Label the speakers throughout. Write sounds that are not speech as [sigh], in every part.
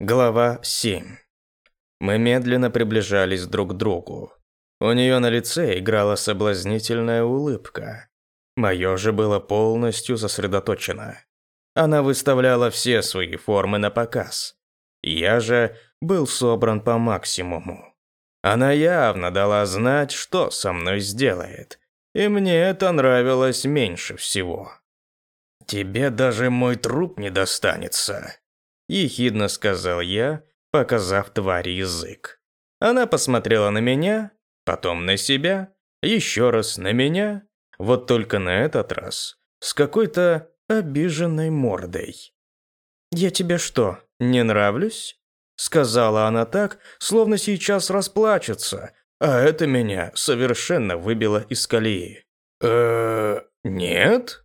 Speaker 1: Глава 7. Мы медленно приближались друг к другу. У нее на лице играла соблазнительная улыбка. Мое же было полностью сосредоточено. Она выставляла все свои формы на показ. Я же был собран по максимуму. Она явно дала знать, что со мной сделает. И мне это нравилось меньше всего. «Тебе даже мой труп не достанется», ехидно сказал я, показав твари язык. Она посмотрела на меня, потом на себя, еще раз на меня, вот только на этот раз с какой-то обиженной мордой. «Я тебе что, не нравлюсь?» Сказала она так, словно сейчас расплачется, а это меня совершенно выбило из колеи. э нет?»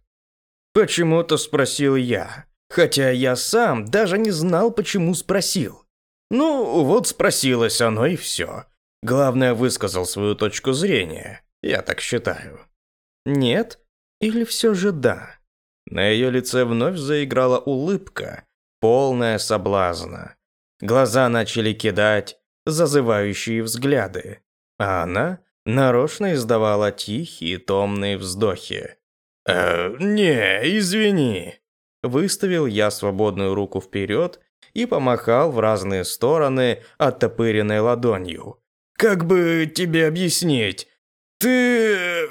Speaker 1: Почему-то спросил я, Хотя я сам даже не знал, почему спросил. Ну, вот спросилось оно и все. Главное, высказал свою точку зрения. Я так считаю. Нет? Или все же да? На ее лице вновь заиграла улыбка, полная соблазна. Глаза начали кидать зазывающие взгляды, а она нарочно издавала тихие томные вздохи. «Э, не, извини», Выставил я свободную руку вперед и помахал в разные стороны оттопыренной ладонью. «Как бы тебе объяснить? Ты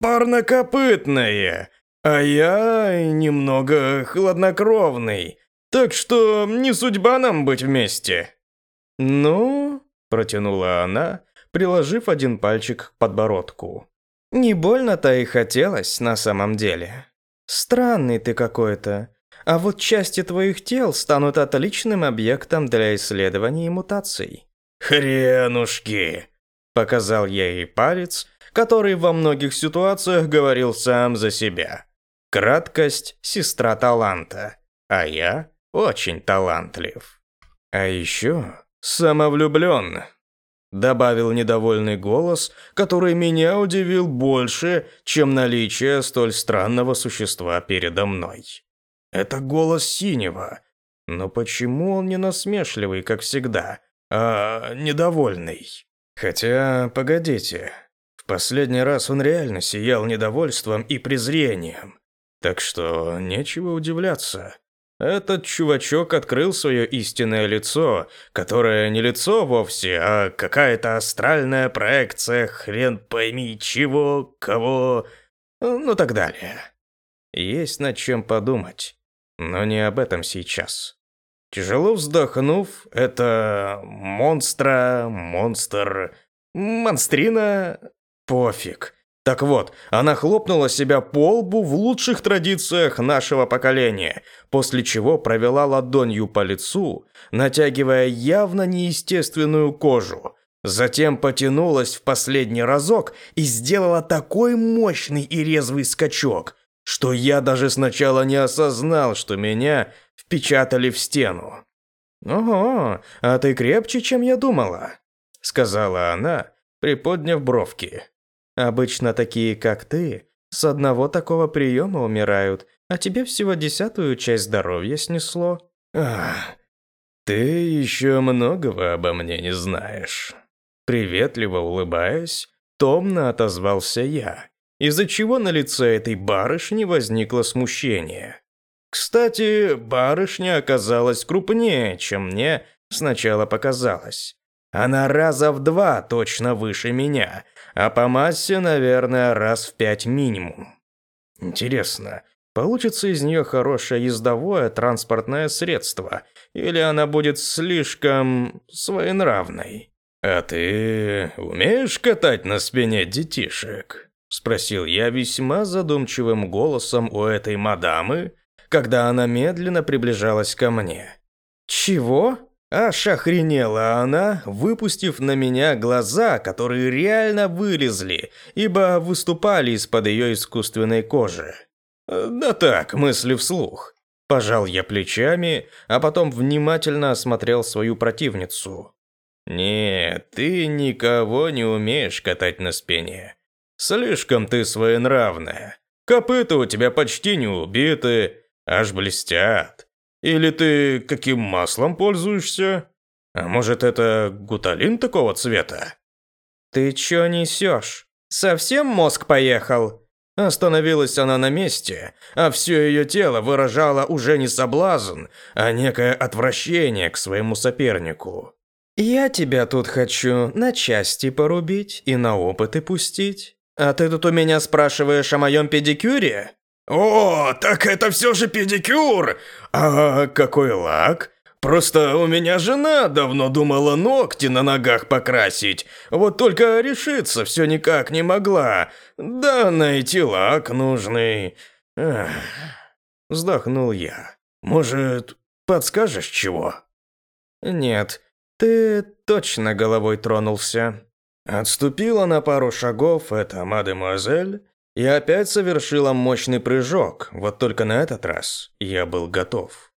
Speaker 1: парнокопытная, а я немного хладнокровный, так что не судьба нам быть вместе». «Ну?» – протянула она, приложив один пальчик к подбородку. «Не больно-то и хотелось на самом деле. Странный ты какой-то. А вот части твоих тел станут отличным объектом для исследований и мутаций.
Speaker 2: Хренушки, показал я ей палец, который во многих ситуациях говорил сам за себя. Краткость сестра таланта, а я очень талантлив. А еще самовлюблен. Добавил недовольный голос, который меня удивил больше, чем наличие столь странного существа передо мной. Это голос синего. Но почему он не насмешливый, как всегда, а недовольный? Хотя, погодите. В последний раз он реально сиял недовольством и презрением. Так что нечего удивляться. Этот чувачок открыл свое истинное лицо, которое не лицо вовсе, а какая-то астральная проекция, хрен пойми чего, кого, ну так далее. Есть над чем подумать. Но не об этом сейчас. Тяжело вздохнув, это монстра, монстр, монстрина, пофиг. Так вот, она хлопнула себя по лбу в лучших традициях нашего поколения, после чего провела ладонью по лицу, натягивая явно неестественную кожу. Затем потянулась в последний разок и сделала такой мощный и резвый скачок, что я даже сначала не осознал, что меня впечатали в стену. «Ого, а ты крепче, чем я думала», — сказала она, приподняв бровки. «Обычно такие, как ты, с одного такого приема умирают, а тебе всего десятую часть здоровья снесло». «Ах, ты еще многого обо мне не знаешь». Приветливо улыбаясь, томно отозвался я из-за чего на лице этой барышни возникло смущение. Кстати, барышня оказалась крупнее, чем мне сначала показалось. Она раза в два точно выше меня, а по массе, наверное, раз в пять минимум. Интересно, получится из нее хорошее ездовое транспортное средство, или она будет слишком своенравной? А ты умеешь катать на спине детишек? Спросил я весьма задумчивым голосом у этой мадамы, когда она медленно приближалась ко мне. «Чего?» Аж охренела она, выпустив на меня глаза, которые реально вылезли, ибо выступали из-под ее искусственной кожи. «Да так, мысли вслух». Пожал я плечами, а потом внимательно осмотрел свою противницу. «Нет, ты никого не умеешь катать на спине. Слишком ты своенравная. Копыта у тебя почти не убиты, аж блестят.
Speaker 1: Или ты каким маслом пользуешься? А может, это гуталин такого цвета?
Speaker 2: Ты чё несешь? Совсем мозг поехал? Остановилась она на месте, а все ее тело выражало уже не соблазн, а некое отвращение к своему сопернику. «Я тебя тут хочу на части порубить и на опыты пустить. А ты тут у меня спрашиваешь о моем педикюре?»
Speaker 1: «О, так это все же педикюр! А какой лак? Просто у меня жена давно думала ногти на ногах покрасить, вот только решиться все никак не могла. Да найти лак нужный. Эх, вздохнул я. Может, подскажешь чего?
Speaker 2: Нет, ты точно головой тронулся.
Speaker 1: Отступила на пару шагов эта мадемуазель и опять совершила мощный прыжок, вот только на этот раз я был готов.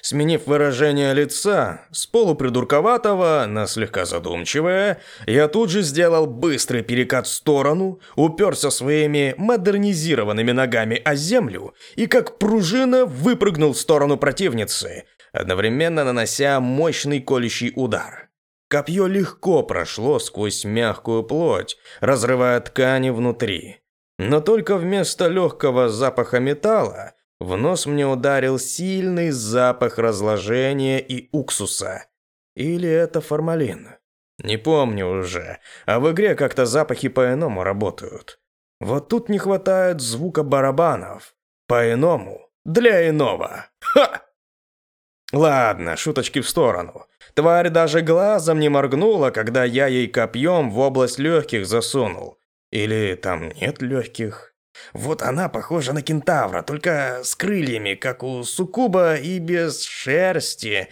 Speaker 1: Сменив выражение лица с полупридурковатого на слегка задумчивое, я тут же сделал быстрый перекат в сторону, уперся своими модернизированными ногами о землю и как пружина выпрыгнул в сторону противницы, одновременно нанося мощный колющий удар. Копье легко прошло сквозь мягкую плоть, разрывая ткани внутри. Но только вместо легкого запаха металла в нос мне ударил сильный запах разложения и уксуса. Или это формалин? Не помню уже, а в игре как-то запахи по-иному работают. Вот тут не хватает звука барабанов. По-иному. Для иного. Ха! Ладно, шуточки в сторону. Тварь даже глазом не моргнула, когда я ей копьем в область легких засунул. Или там нет легких? Вот она похожа на кентавра, только с крыльями, как у суккуба, и без шерсти.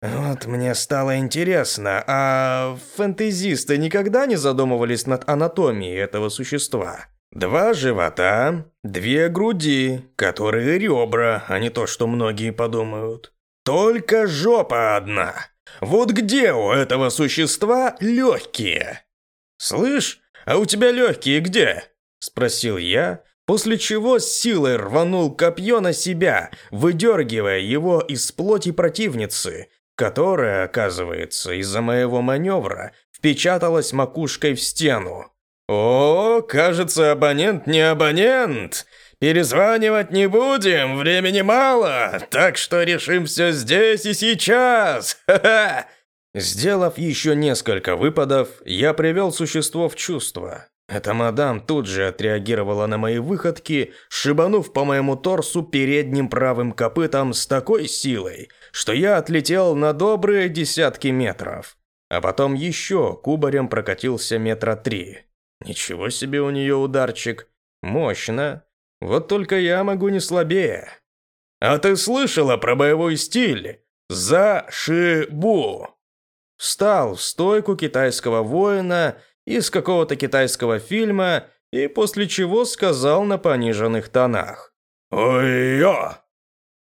Speaker 1: Вот мне стало интересно, а фэнтезисты никогда не задумывались над анатомией этого существа? Два живота, две груди, которые ребра, а не то, что многие подумают. Только жопа одна. Вот где у этого существа легкие? Слышь, а у тебя легкие где? Спросил я, после чего с силой рванул копье на себя, выдергивая его из плоти противницы, которая, оказывается, из-за моего маневра впечаталась макушкой в стену. «О, кажется, абонент не абонент!» Перезванивать не будем, времени мало, так что решим все здесь и сейчас. Сделав еще несколько выпадов, я привел существо в чувство. Эта мадам тут же отреагировала на мои выходки, шибанув по моему торсу передним правым копытом с такой силой, что я отлетел на добрые десятки метров. А потом еще кубарем прокатился метра три. Ничего себе у нее ударчик. Мощно. Вот только я могу не слабее. А ты слышала про боевой стиль? За-ши-бу. Встал в стойку китайского воина из какого-то китайского фильма и после чего сказал на пониженных тонах. «Ой-ё!»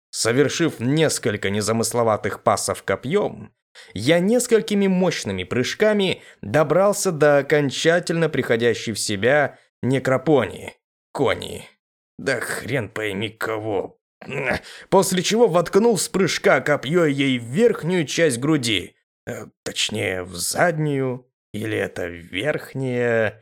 Speaker 1: Совершив несколько незамысловатых пасов копьем, я несколькими мощными прыжками добрался до окончательно приходящей в себя некропонии, кони. Да хрен пойми кого. После чего воткнул с прыжка копье ей в верхнюю часть груди. Э, точнее, в заднюю. Или это верхняя...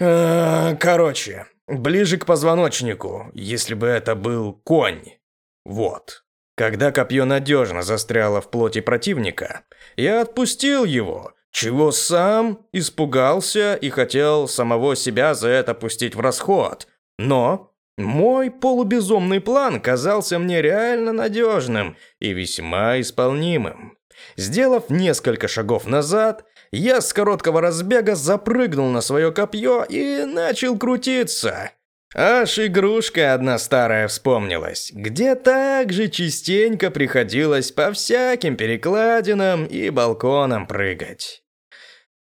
Speaker 1: Э, короче, ближе к позвоночнику, если бы это был конь. Вот. Когда копье надежно застряло в плоти противника, я отпустил его, чего сам испугался и хотел самого себя за это пустить в расход. Но мой полубезумный план казался мне реально надежным и весьма исполнимым. Сделав несколько шагов назад, я с короткого разбега запрыгнул на свое копье и начал крутиться. Аж игрушка одна старая вспомнилась, где также частенько приходилось по всяким перекладинам и балконам прыгать.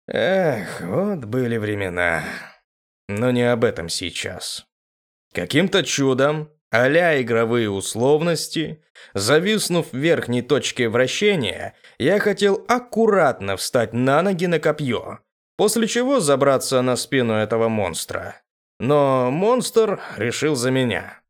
Speaker 1: Эх, вот были времена. Но не об этом сейчас. Каким-то чудом, а игровые условности, зависнув в верхней точке вращения, я хотел аккуратно встать на ноги на копье, после чего забраться на спину этого монстра. Но монстр решил за меня.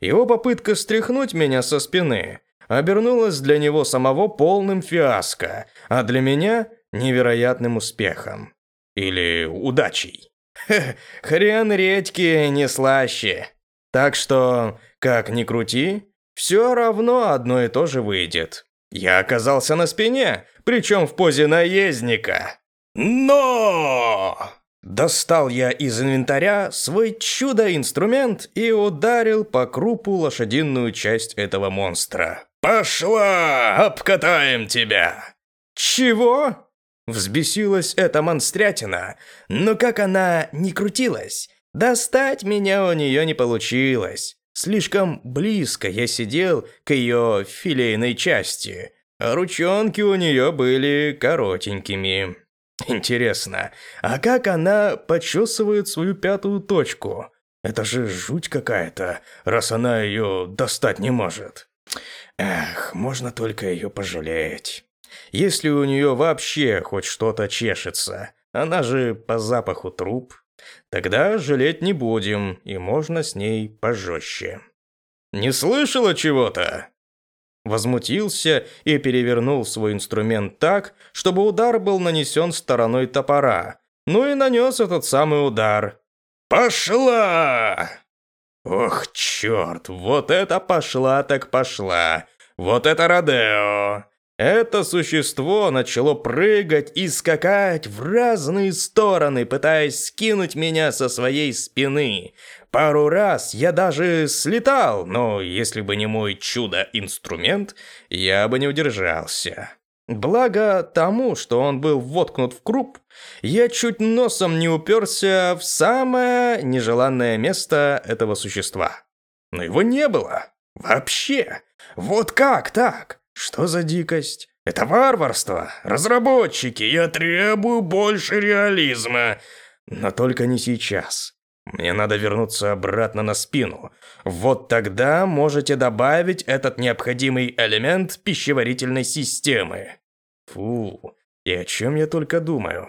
Speaker 1: Его попытка стряхнуть меня со спины обернулось для него самого полным фиаско, а для меня – невероятным успехом. Или удачей. [laughs] хрен редьки не слаще. Так что, как ни крути, все равно одно и то же выйдет. Я оказался на спине, причем в позе наездника. Но! Достал я из инвентаря свой чудо-инструмент и ударил по крупу лошадиную часть этого монстра. «Пошла! Обкатаем тебя!» «Чего?» Взбесилась эта монстрятина, но как она не крутилась, достать меня у нее не получилось. Слишком близко я сидел к ее филейной части, а ручонки у нее были коротенькими. Интересно, а как она почесывает свою пятую точку? Это же жуть какая-то, раз она ее достать не может. Эх, можно только ее пожалеть. Если у нее вообще хоть что-то чешется, она же по запаху труп, тогда жалеть не будем, и можно с ней пожестче. «Не слышала чего-то?» Возмутился и перевернул свой инструмент так, чтобы удар был нанесен стороной топора. Ну и нанес этот самый удар. «Пошла!» Ох, черт, вот это пошла так пошла. Вот это Родео. Это существо начало прыгать и скакать в разные стороны, пытаясь скинуть меня со своей спины. Пару раз я даже слетал, но если бы не мой чудо-инструмент, я бы не удержался. Благо тому, что он был воткнут в круп, я чуть носом не уперся в самое нежеланное место этого существа. Но его не было. Вообще. Вот как так? Что за дикость? Это варварство. Разработчики, я требую больше реализма. Но только не сейчас. Мне надо вернуться обратно на спину. Вот тогда можете добавить этот необходимый элемент пищеварительной системы. Фу, и о чем я только думаю.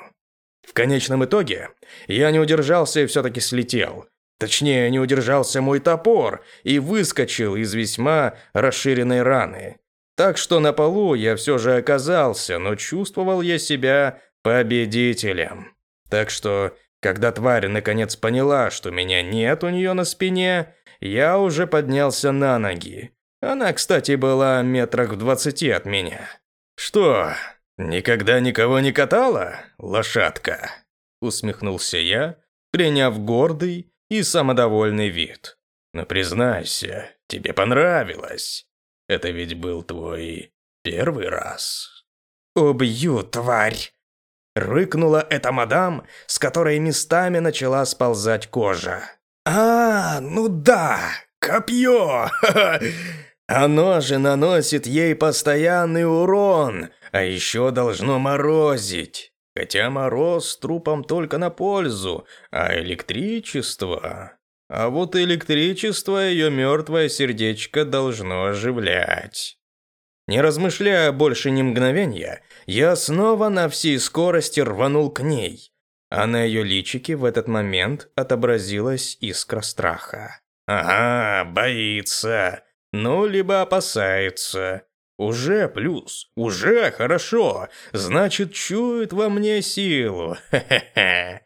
Speaker 1: В конечном итоге, я не удержался и все-таки слетел. Точнее, не удержался мой топор и выскочил из весьма расширенной раны. Так что на полу я все же оказался, но чувствовал я себя победителем. Так что, когда тварь наконец поняла, что меня нет у нее на спине, я уже поднялся на ноги. Она, кстати, была метрах в двадцати от меня. «Что, никогда никого не катала, лошадка?» Усмехнулся я, приняв гордый и самодовольный вид. «Но признайся, тебе понравилось. Это ведь был твой первый раз. «Убью, тварь!» Рыкнула эта мадам, с которой местами начала сползать кожа. «А, ну да, копье! [laughs] Оно же наносит ей постоянный урон, а еще должно морозить. Хотя мороз трупам только на пользу, а электричество... А вот электричество ее мертвое сердечко должно оживлять. Не размышляя больше ни мгновения, я снова на всей скорости рванул к ней, а на ее личике в этот момент отобразилась искра страха. «Ага, боится. Ну, либо опасается. Уже плюс, уже хорошо. Значит, чует во мне силу. [laughs] Хе-хе-хе».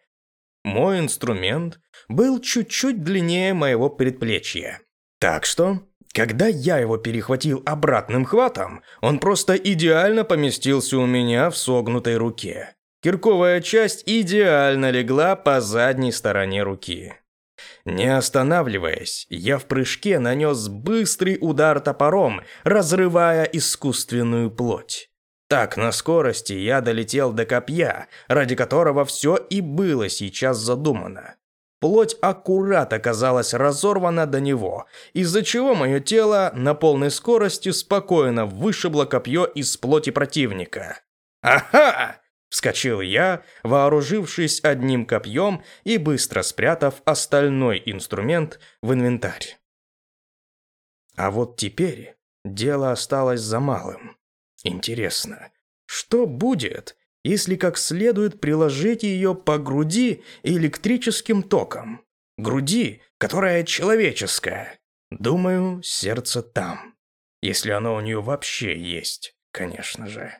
Speaker 1: Мой инструмент был чуть-чуть длиннее моего предплечья. Так что, когда я его перехватил обратным хватом, он просто идеально поместился у меня в согнутой руке. Кирковая часть идеально легла по задней стороне руки. Не останавливаясь, я в прыжке нанес быстрый удар топором, разрывая искусственную плоть. Так, на скорости я долетел до копья, ради которого все и было сейчас задумано. Плоть аккурат оказалась разорвана до него, из-за чего мое тело на полной скорости спокойно вышибло копье из плоти противника. «Ага!» – вскочил я, вооружившись одним копьем и быстро спрятав остальной инструмент в инвентарь. А вот теперь дело осталось за малым. Интересно, что будет, если как следует приложить ее по груди электрическим током. Груди, которая человеческая. Думаю, сердце там. Если оно у нее вообще есть, конечно же.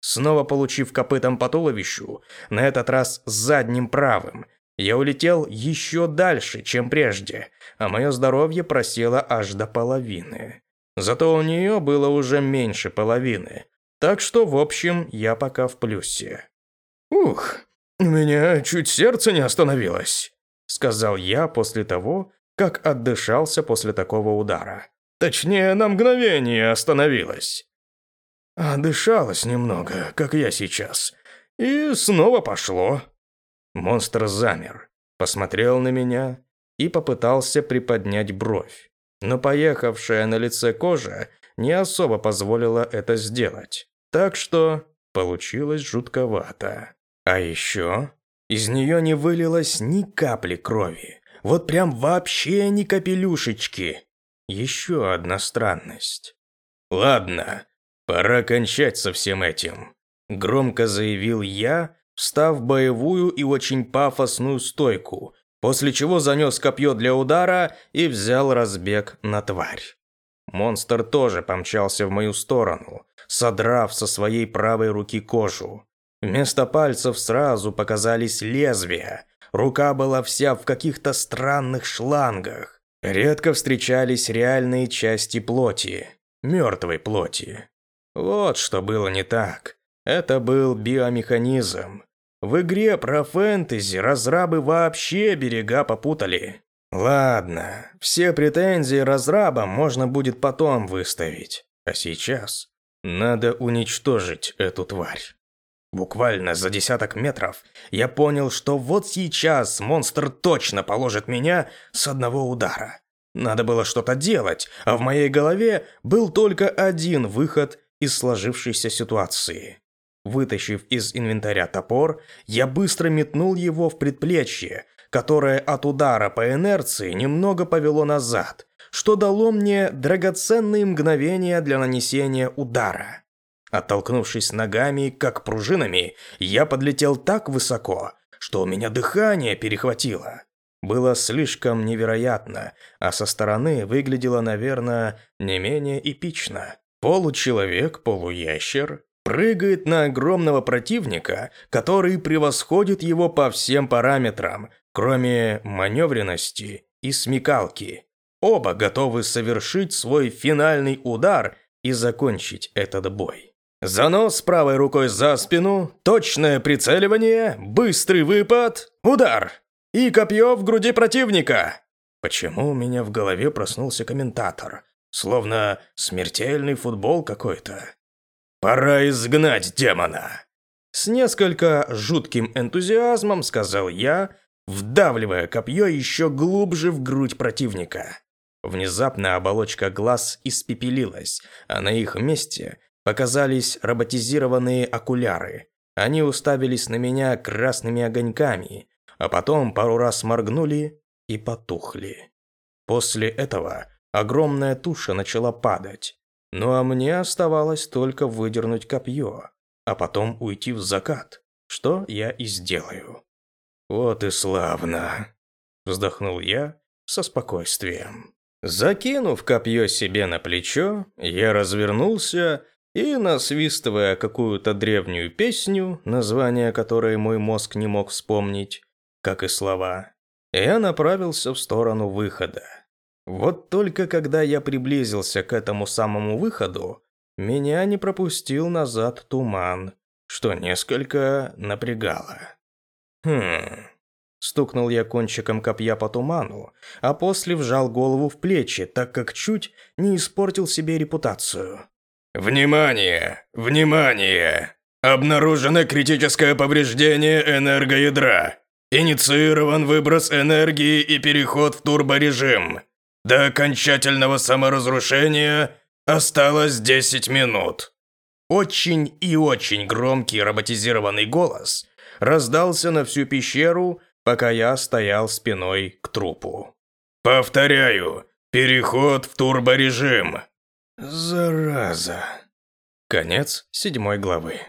Speaker 1: Снова получив копытом по туловищу, на этот раз задним правым, я улетел еще дальше, чем прежде, а мое здоровье просело аж до половины. Зато у нее было уже меньше половины, так что, в общем, я пока в плюсе. «Ух, у меня чуть сердце не остановилось», — сказал я после того, как отдышался после такого удара. Точнее, на мгновение остановилось. Отдышалось немного, как я сейчас, и снова пошло. Монстр замер, посмотрел на меня и попытался приподнять бровь. Но поехавшая на лице кожа не особо позволила это сделать. Так что получилось жутковато. А еще из нее не вылилось ни капли крови. Вот прям вообще ни капелюшечки. Еще одна странность. «Ладно, пора кончать со всем этим», – громко заявил я, встав в боевую и очень пафосную стойку, после чего занес копье для удара и взял разбег на тварь. Монстр тоже помчался в мою сторону, содрав со своей правой руки кожу. Вместо пальцев сразу показались лезвия. Рука была вся в каких-то странных шлангах. Редко встречались реальные части плоти, мертвой плоти. Вот что было не так. Это был биомеханизм. В игре про фэнтези разрабы вообще берега попутали. Ладно, все претензии разрабам можно будет потом выставить. А сейчас надо уничтожить эту тварь. Буквально за десяток метров я понял, что вот сейчас монстр точно положит меня с одного удара. Надо было что-то делать, а в моей голове был только один выход из сложившейся ситуации. Вытащив из инвентаря топор, я быстро метнул его в предплечье, которое от удара по инерции немного повело назад, что дало мне драгоценные мгновения для нанесения удара. Оттолкнувшись ногами, как пружинами, я подлетел так высоко, что у меня дыхание перехватило. Было слишком невероятно, а со стороны выглядело, наверное, не менее эпично. Получеловек, полуящер, прыгает на огромного противника, который превосходит его по всем параметрам, кроме маневренности и смекалки. Оба готовы совершить свой финальный удар и закончить этот бой. Занос правой рукой за спину, точное прицеливание, быстрый выпад, удар и копье в груди противника. Почему у меня в голове проснулся комментатор? Словно смертельный футбол какой-то. Пора изгнать демона. С несколько жутким энтузиазмом сказал я, вдавливая копье еще глубже в грудь противника. Внезапно оболочка глаз испепелилась, а на их месте Показались роботизированные окуляры. Они уставились на меня красными огоньками, а потом пару раз моргнули и потухли. После этого огромная туша начала падать. Ну а мне оставалось только выдернуть копье, а потом уйти в закат, что я и сделаю. «Вот и славно!» – вздохнул я со спокойствием. Закинув копье себе на плечо, я развернулся и, насвистывая какую-то древнюю песню, название которой мой мозг не мог вспомнить, как и слова, я направился в сторону выхода. Вот только когда я приблизился к этому самому выходу, меня не пропустил назад туман, что несколько напрягало. Хм... Стукнул я кончиком копья по туману, а после вжал голову в плечи, так как чуть не испортил себе репутацию. Внимание! Внимание! Обнаружено критическое повреждение энергоядра. Инициирован выброс энергии и переход в турборежим. До окончательного саморазрушения осталось 10 минут. Очень и очень громкий роботизированный голос раздался на всю пещеру, пока я стоял спиной к трупу. Повторяю, переход в турборежим. Зараза. Конец седьмой главы.